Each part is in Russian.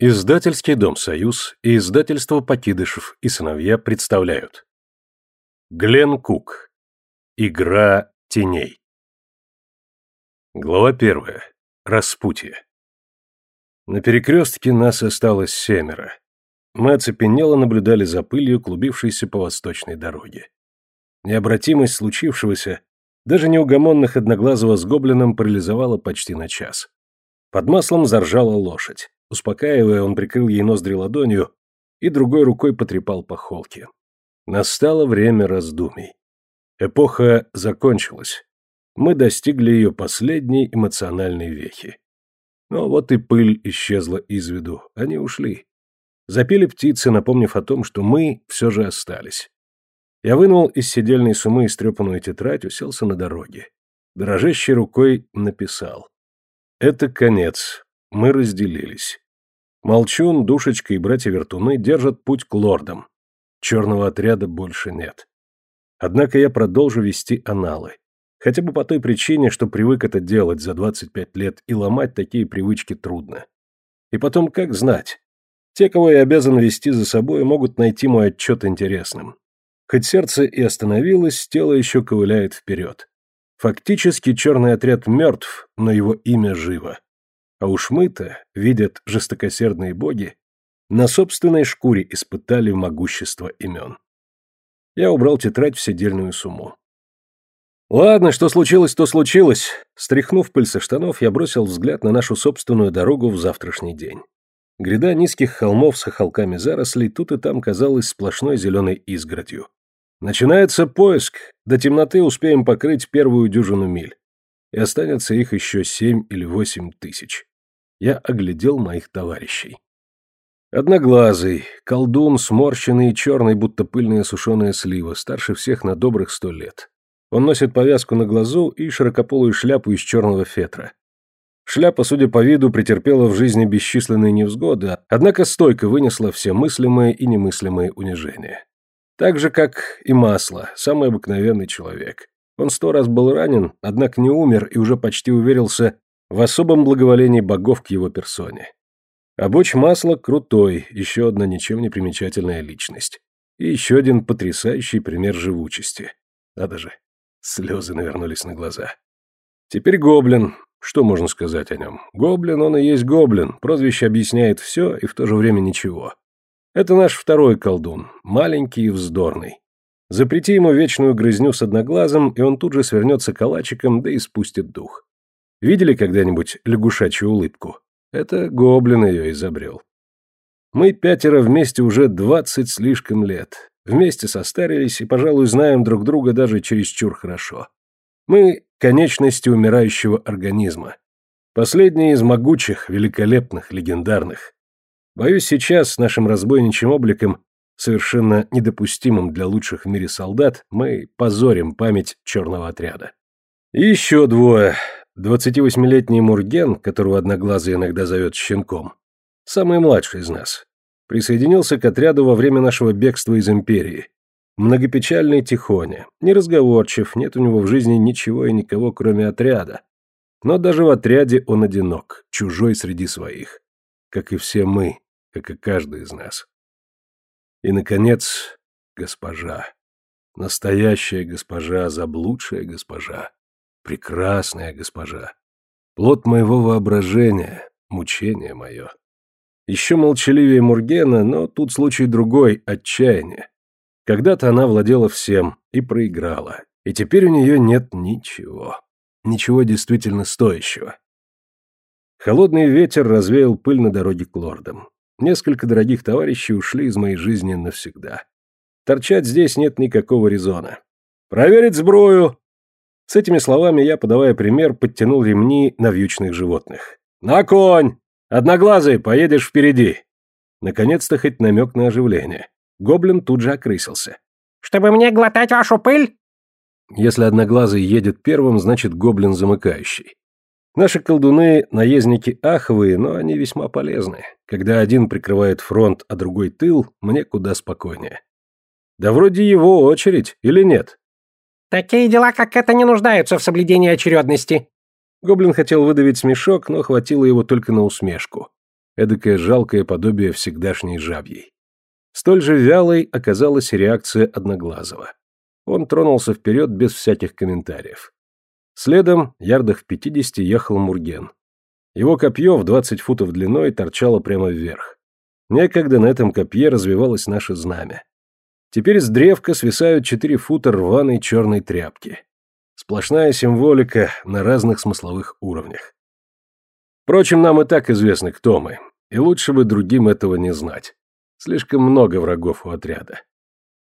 Издательский дом «Союз» и издательство «Покидышев» и сыновья представляют. Глен Кук. Игра теней. Глава первая. Распутье. На перекрестке нас осталось семеро. Мы оцепенело наблюдали за пылью, клубившейся по восточной дороге. Необратимость случившегося даже неугомонных одноглазого с гоблином парализовала почти на час. Под маслом заржала лошадь. Успокаивая, он прикрыл ей ноздри ладонью и другой рукой потрепал по холке. Настало время раздумий. Эпоха закончилась. Мы достигли ее последней эмоциональной вехи. Но вот и пыль исчезла из виду, они ушли. Запели птицы, напомнив о том, что мы все же остались. Я вынул из седельной сумы истрепанную тетрадь, уселся на дороге. Дрожащей рукой написал. Это конец. Мы разделились. Молчун, Душечка и братья-вертуны держат путь к лордам. Черного отряда больше нет. Однако я продолжу вести аналы. Хотя бы по той причине, что привык это делать за 25 лет, и ломать такие привычки трудно. И потом, как знать? Те, кого я обязан вести за собой, могут найти мой отчет интересным. Хоть сердце и остановилось, тело еще ковыляет вперед. Фактически черный отряд мертв, но его имя живо. А уж мы-то, видят жестокосердные боги, на собственной шкуре испытали могущество имен. Я убрал тетрадь в седельную сумму. Ладно, что случилось, то случилось. Стряхнув пыль со штанов, я бросил взгляд на нашу собственную дорогу в завтрашний день. Гряда низких холмов с хохолками зарослей тут и там казалась сплошной зеленой изгородью. Начинается поиск, до темноты успеем покрыть первую дюжину миль. И останется их еще семь или восемь тысяч. Я оглядел моих товарищей. Одноглазый, колдун, сморщенный и черный, будто пыльная сушеная слива, старше всех на добрых сто лет. Он носит повязку на глазу и широкополую шляпу из черного фетра. Шляпа, судя по виду, претерпела в жизни бесчисленные невзгоды, однако стойко вынесла все мыслимые и немыслимые унижения. Так же, как и масло, самый обыкновенный человек. Он сто раз был ранен, однако не умер и уже почти уверился в особом благоволении богов к его персоне. А боч масла крутой, еще одна ничем не примечательная личность. И еще один потрясающий пример живучести. Надо же, слезы навернулись на глаза. Теперь гоблин, что можно сказать о нем? Гоблин, он и есть гоблин, прозвище объясняет все и в то же время ничего. Это наш второй колдун, маленький и вздорный. Запрети ему вечную грызню с одноглазым, и он тут же свернется калачиком, да и спустит дух. Видели когда-нибудь лягушачью улыбку? Это гоблин ее изобрел. Мы пятеро вместе уже двадцать слишком лет. Вместе состарились и, пожалуй, знаем друг друга даже чересчур хорошо. Мы — конечности умирающего организма. Последние из могучих, великолепных, легендарных. Боюсь, сейчас с нашим разбойничьим обликом, совершенно недопустимым для лучших в мире солдат, мы позорим память черного отряда. И еще двое. 28-летний Мурген, которого Одноглазый иногда зовет щенком, самый младший из нас, присоединился к отряду во время нашего бегства из Империи, Многопечальный Тихоня, неразговорчив, нет у него в жизни ничего и никого, кроме отряда. Но даже в отряде он одинок, чужой среди своих. Как и все мы, как и каждый из нас. И, наконец, госпожа. Настоящая госпожа, заблудшая госпожа. Прекрасная госпожа. Плод моего воображения, мучение мое. Еще молчаливее Мургена, но тут случай другой, отчаяние. Когда-то она владела всем и проиграла, и теперь у нее нет ничего. Ничего действительно стоящего. Холодный ветер развеял пыль на дороге к лордам. Несколько дорогих товарищей ушли из моей жизни навсегда. Торчать здесь нет никакого резона. «Проверить сброю!» С этими словами я, подавая пример, подтянул ремни на вьючных животных. «На конь! Одноглазый, поедешь впереди!» Наконец-то хоть намек на оживление. Гоблин тут же окрысился. «Чтобы мне глотать вашу пыль?» Если Одноглазый едет первым, значит гоблин замыкающий. Наши колдуны – наездники аховые, но они весьма полезны. Когда один прикрывает фронт, а другой тыл, мне куда спокойнее. Да вроде его очередь, или нет? Такие дела, как это, не нуждаются в соблюдении очередности. Гоблин хотел выдавить смешок, но хватило его только на усмешку. эдакое жалкое подобие всегдашней жабьей. Столь же вялой оказалась реакция Одноглазого. Он тронулся вперед без всяких комментариев. Следом, ярдах в пятидесяти, ехал Мурген. Его копье в двадцать футов длиной торчало прямо вверх. Некогда на этом копье развивалось наше знамя. Теперь с древка свисают четыре фута рваной черной тряпки. Сплошная символика на разных смысловых уровнях. Впрочем, нам и так известно, кто мы, и лучше бы другим этого не знать. Слишком много врагов у отряда.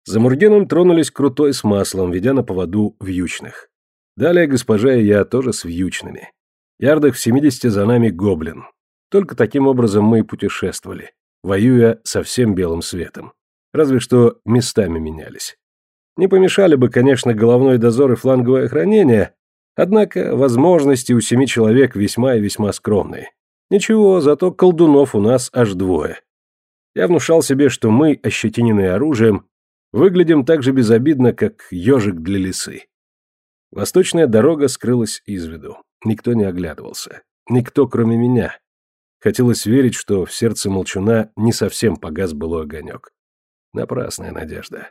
За Мургеном тронулись крутой с маслом, ведя на поводу вьючных. Далее госпожа и я тоже с вьючными. Ярдах в семидесяти за нами гоблин. Только таким образом мы и путешествовали, воюя со всем белым светом. Разве что местами менялись. Не помешали бы, конечно, головной дозор и фланговое охранение, однако возможности у семи человек весьма и весьма скромные. Ничего, зато колдунов у нас аж двое. Я внушал себе, что мы, ощетиненные оружием, выглядим так же безобидно, как ежик для лисы. Восточная дорога скрылась из виду. Никто не оглядывался. Никто, кроме меня. Хотелось верить, что в сердце молчуна не совсем погас былой огонек. Напрасная надежда.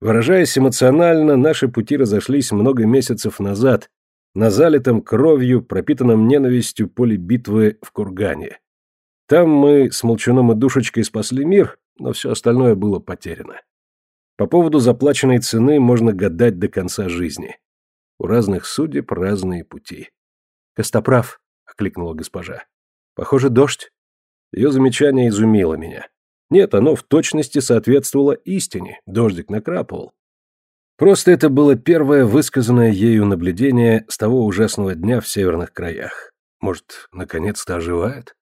Выражаясь эмоционально, наши пути разошлись много месяцев назад на залитом кровью, пропитанном ненавистью поле битвы в Кургане. Там мы с Молчуном и Душечкой спасли мир, но все остальное было потеряно. По поводу заплаченной цены можно гадать до конца жизни. У разных судеб разные пути. «Костоправ», — окликнула госпожа. «Похоже, дождь». Ее замечание изумило меня. Нет, оно в точности соответствовало истине, дождик накрапывал. Просто это было первое высказанное ею наблюдение с того ужасного дня в северных краях. Может, наконец-то оживает?